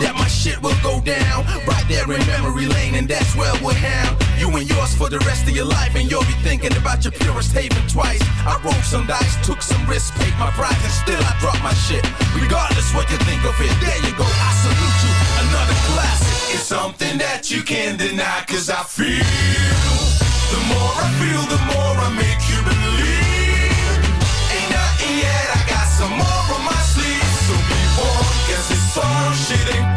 that my shit will go down right there in memory lane, and that's where we'll have you and yours for the rest of your life. And you'll be thinking about your purest haven twice. I rolled some dice, took some risks, paid my price, and still I dropped my shit. Regardless what you think of it, there you go. I salute you, another classic. It's something that you can't deny Cause I feel The more I feel, the more I make you believe Ain't nothing yet, I got some more on my sleeve So on, shit ain't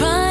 me,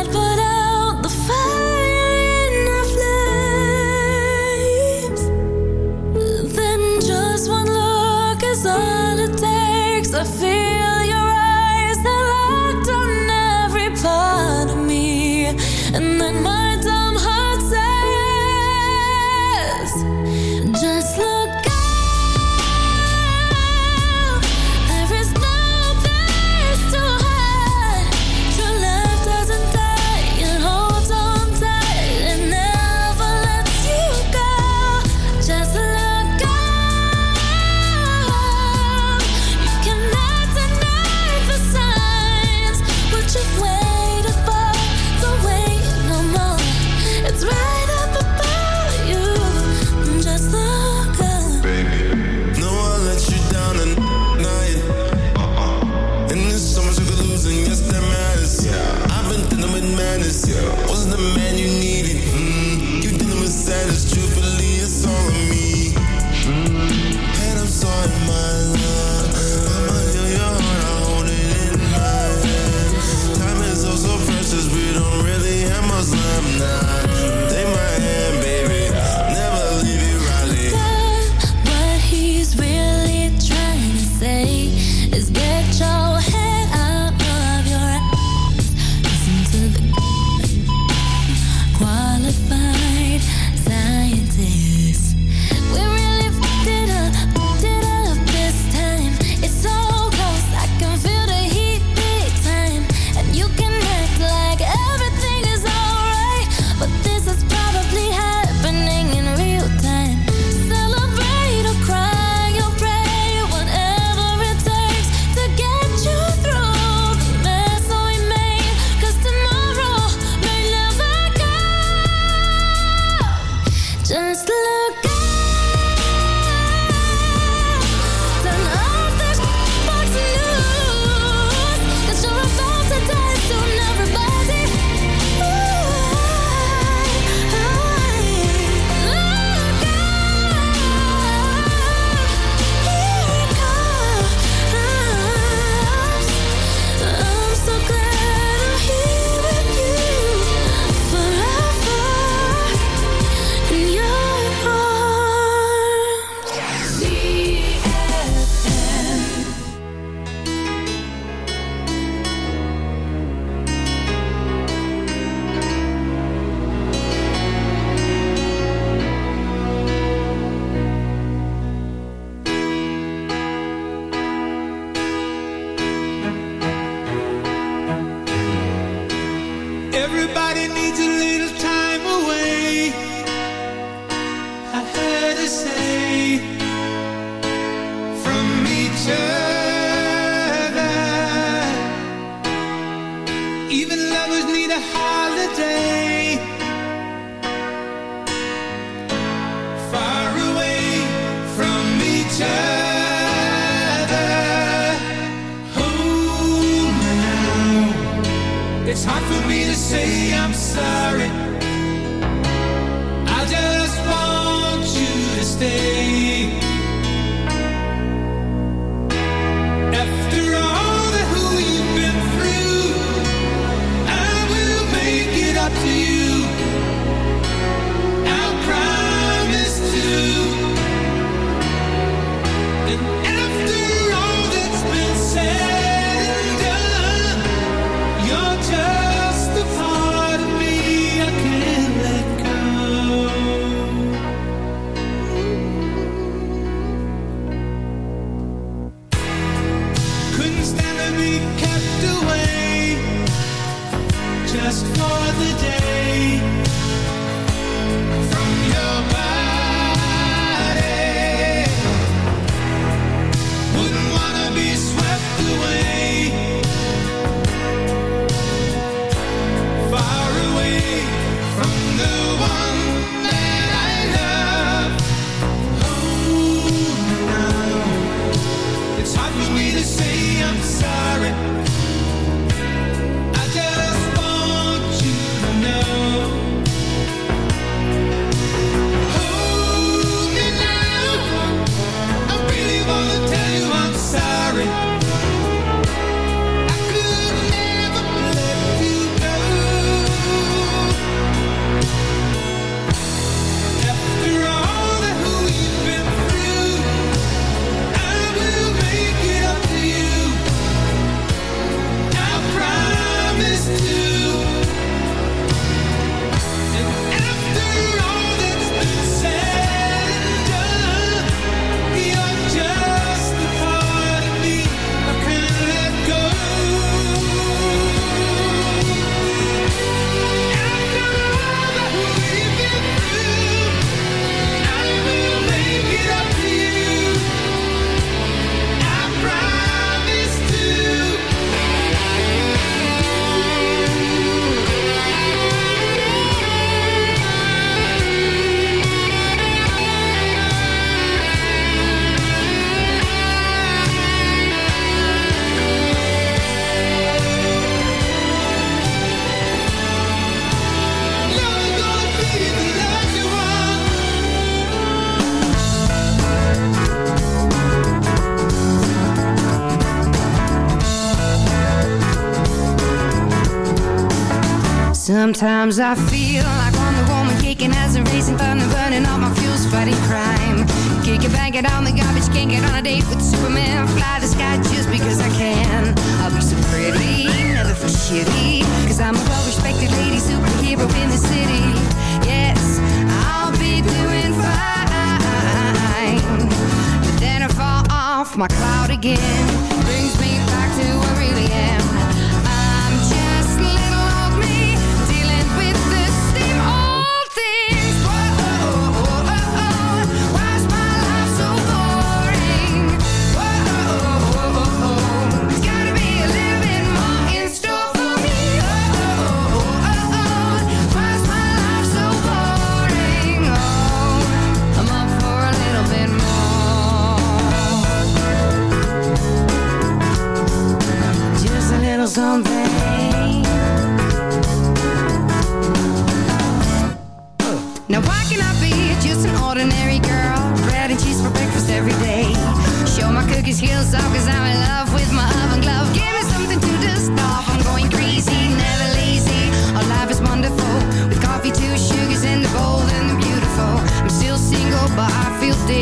Sometimes I feel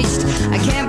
I. Can't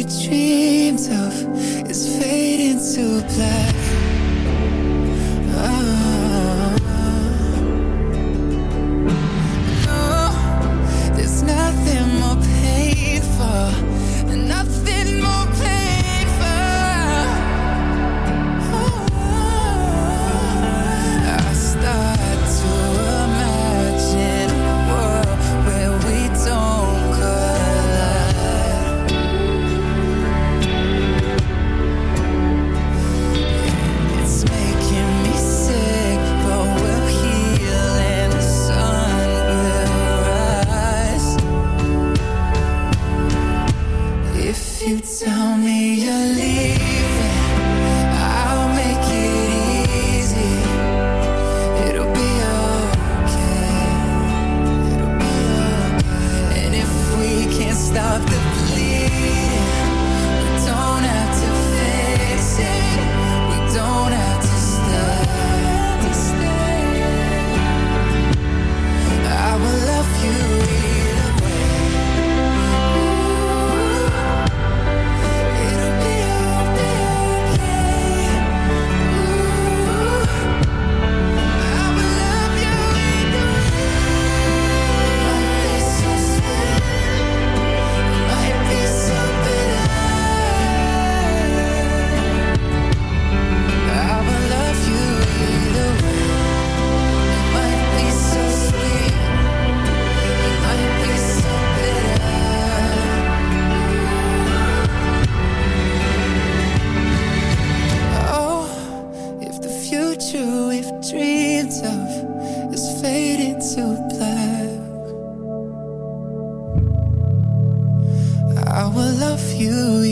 we dreamed of is fading to black. so black. I will love you.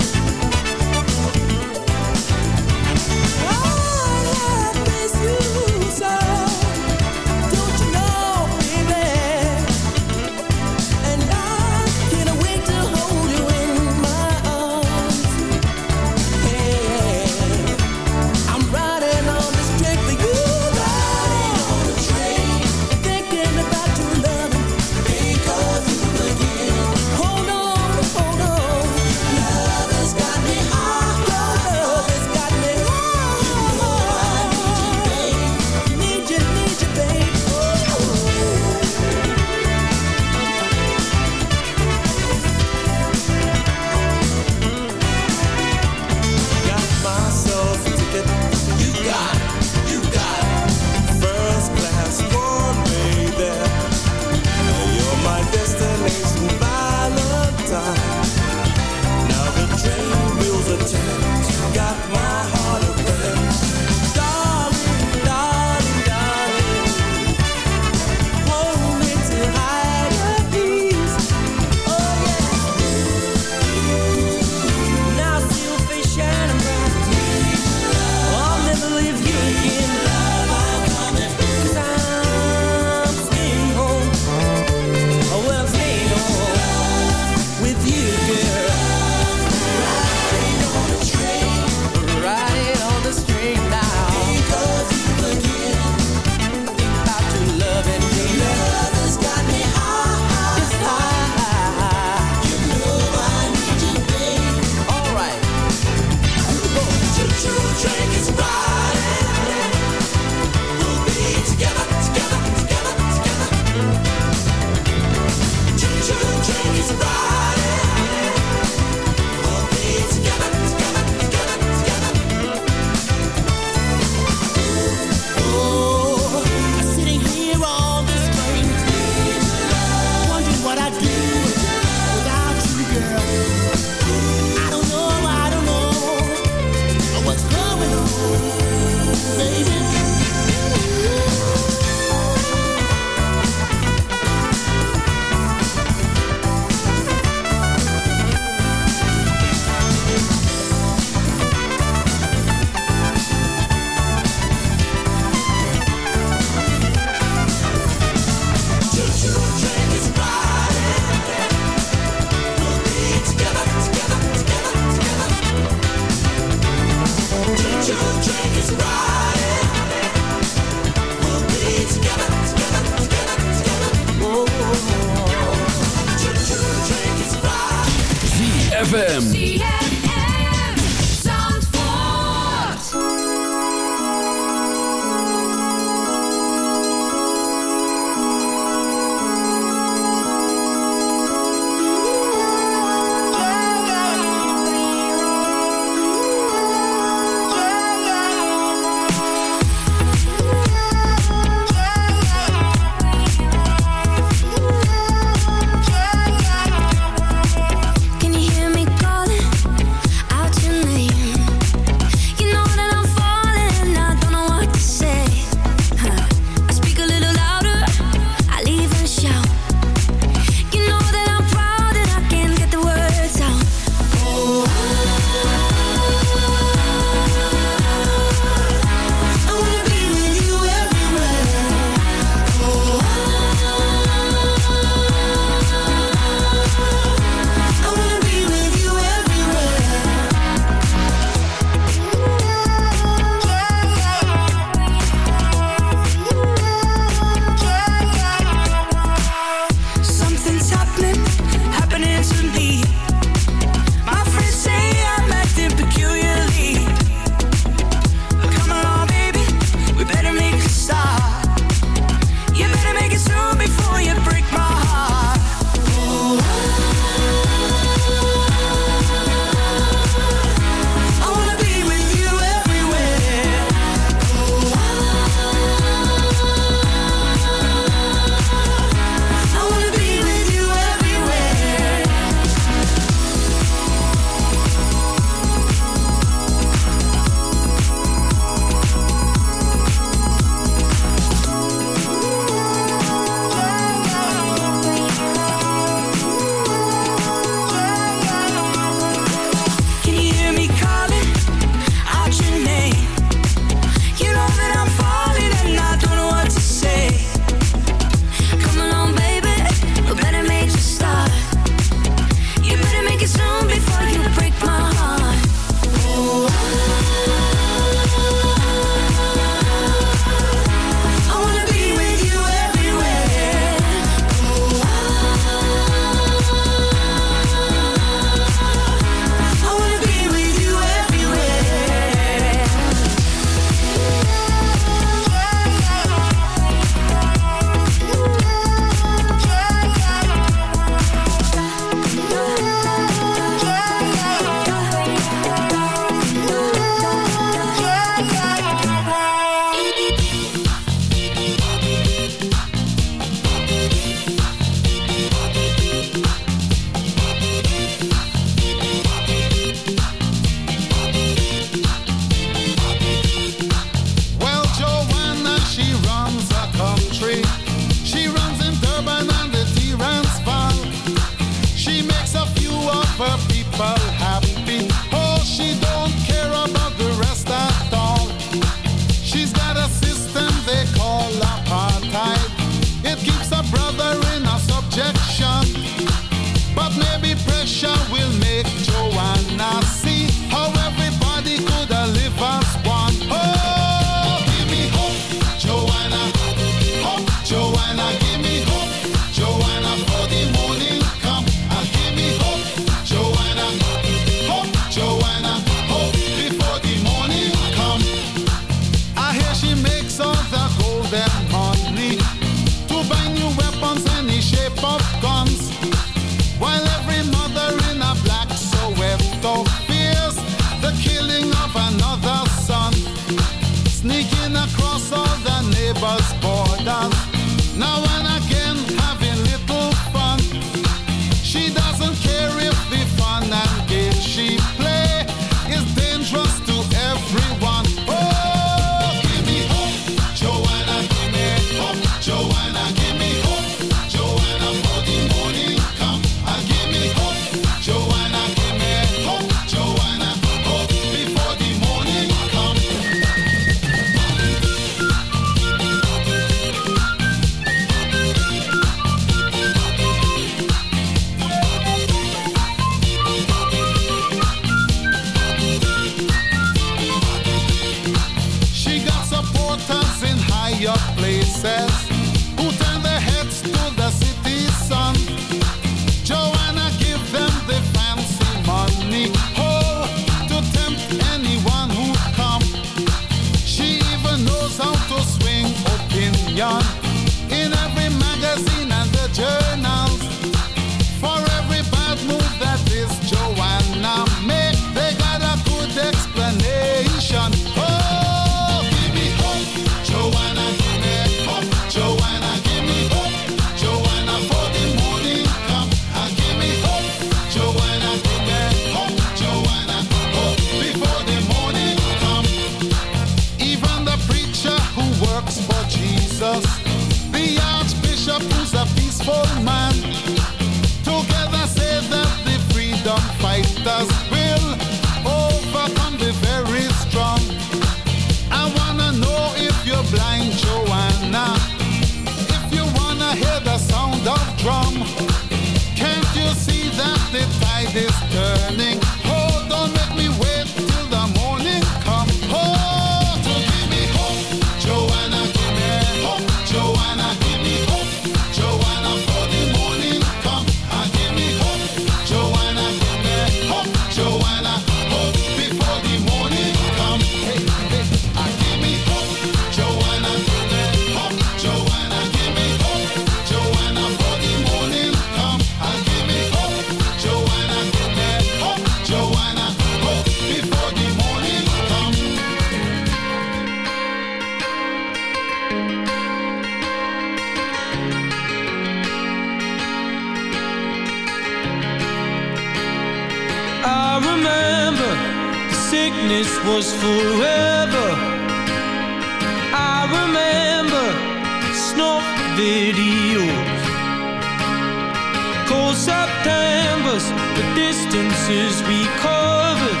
September's The distances we covered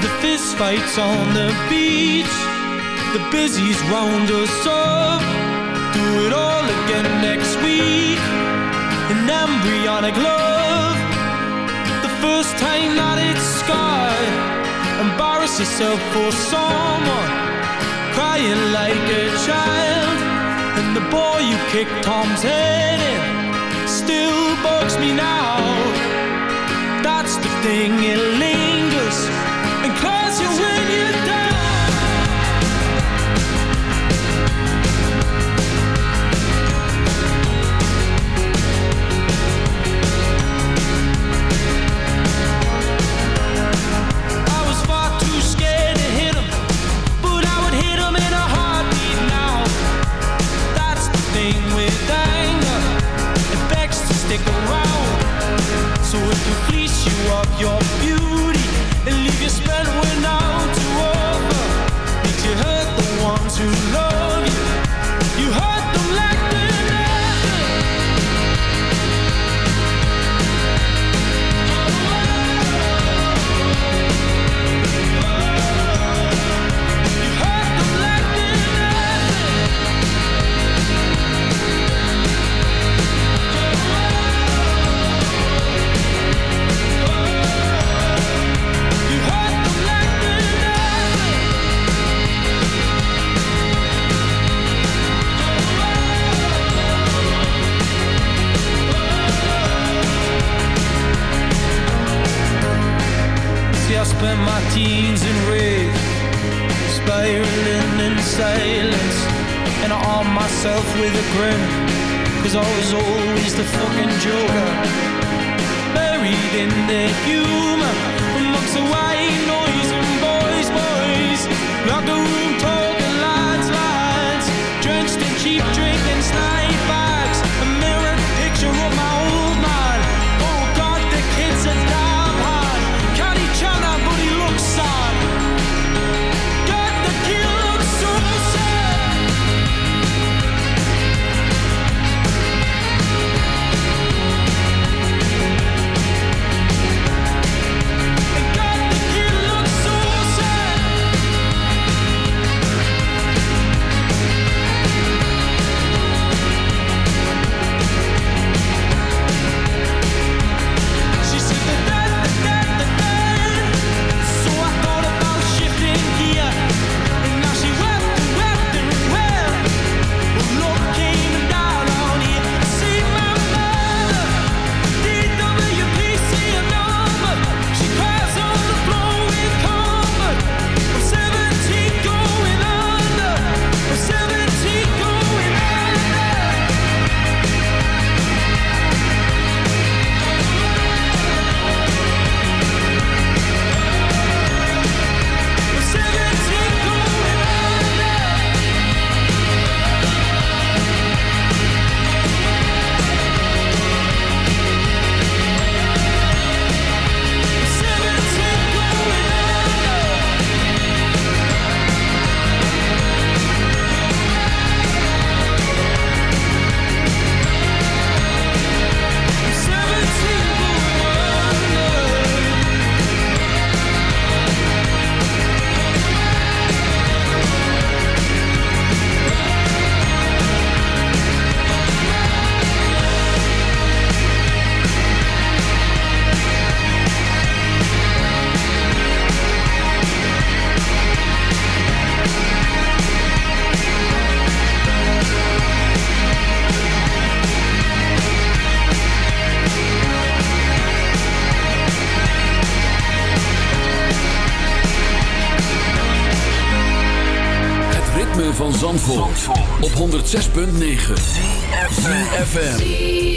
The fist fights on the beach The busies round us up. Do it all again next week An embryonic love. The first time that it's scarred Embarrass yourself for someone Crying like a child. And the boy you kicked Tom's head in still bugs me now. That's the thing, it lingers. spent my teens in rage, spiraling in silence. And I arm myself with a grin, cause I was always the fucking joker. Buried in the humor, amongst the white noise and boys, boys, locked the room 106.9 FM.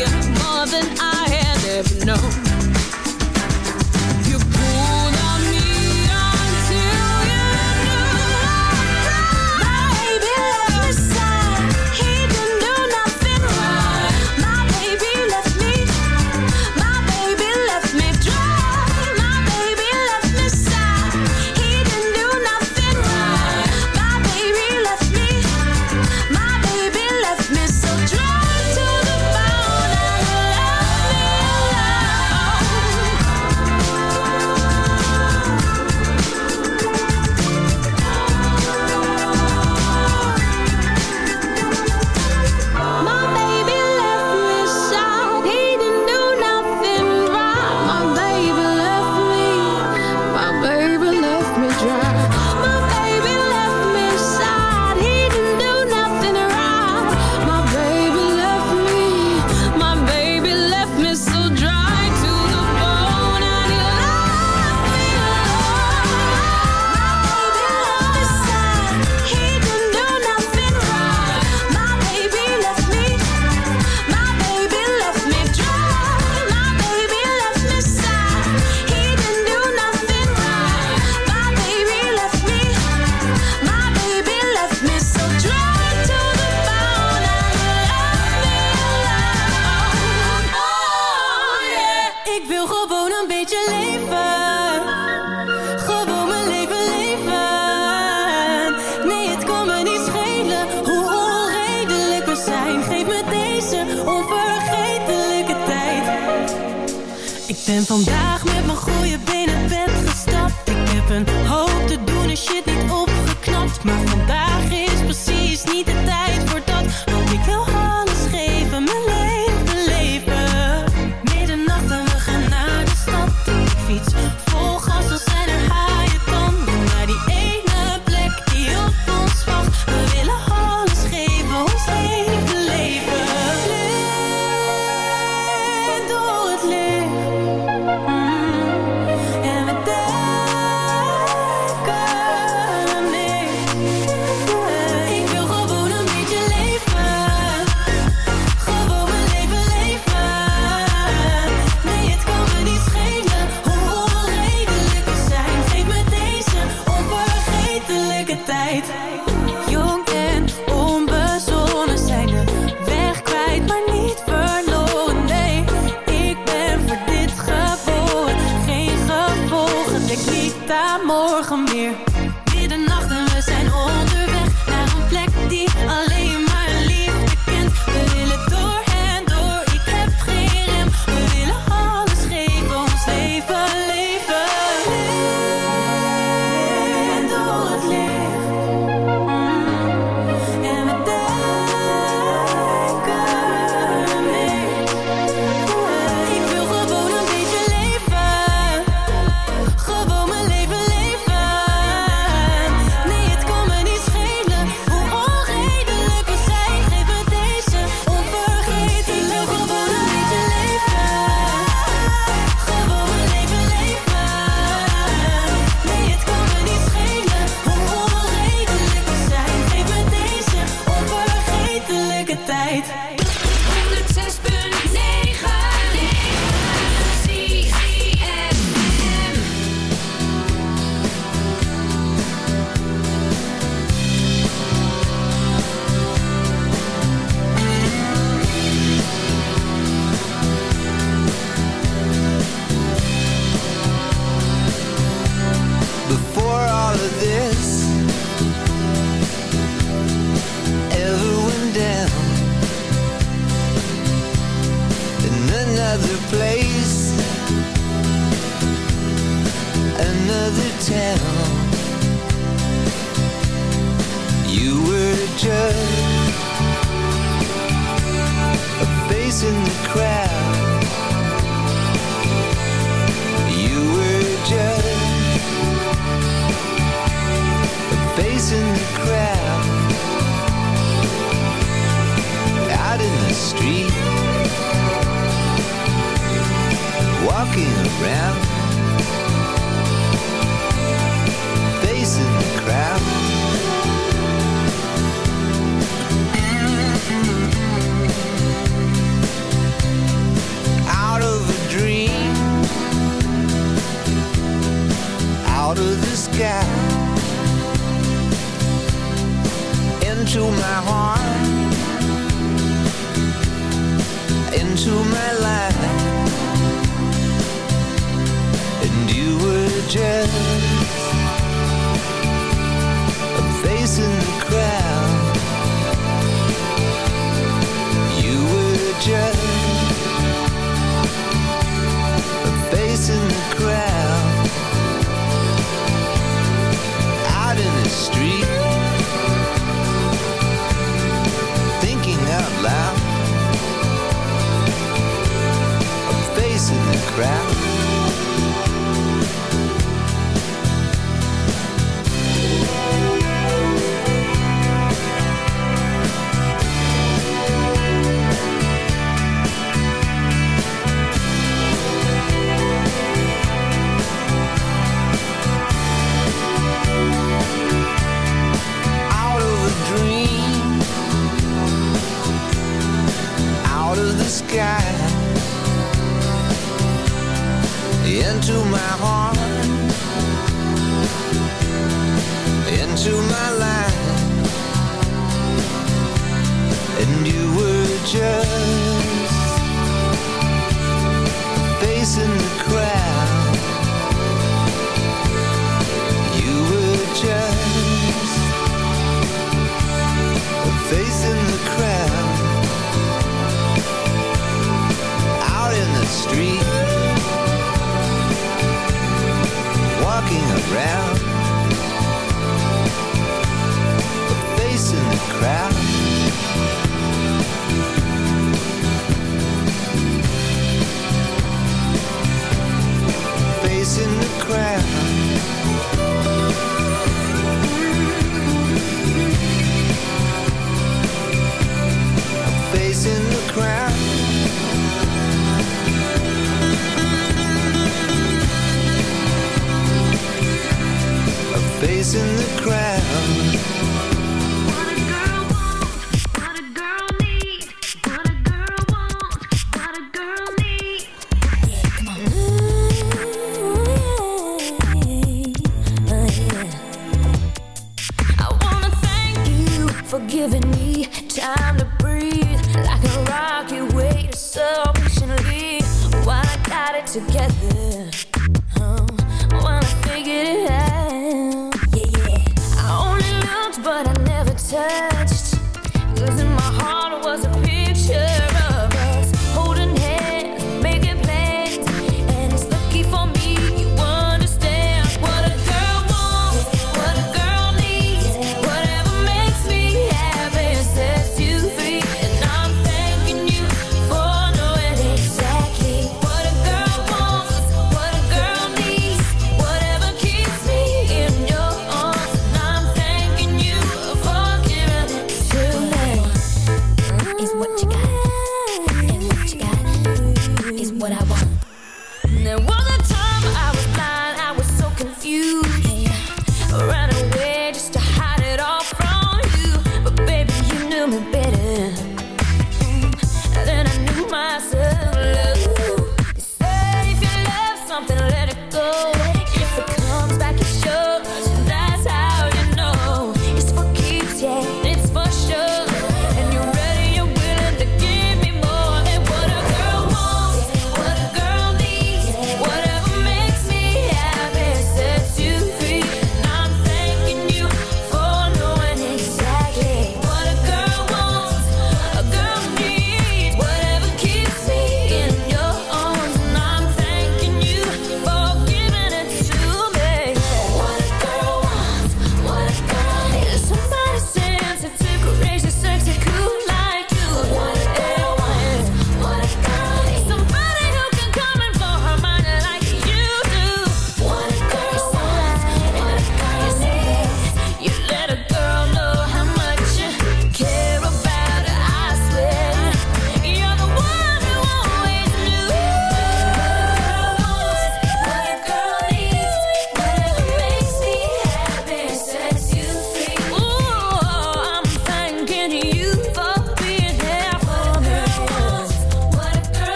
Trier. More than I had ever known.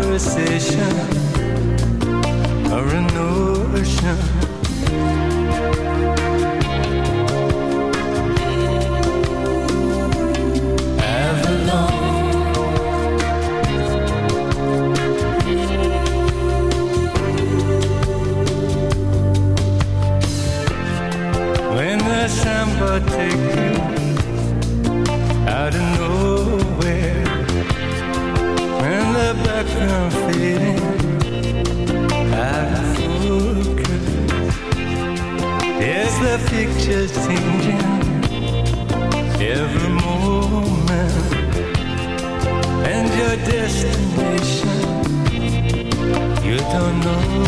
conversation or a notion. When the samba take you the picture changing every moment, and your destination you don't know.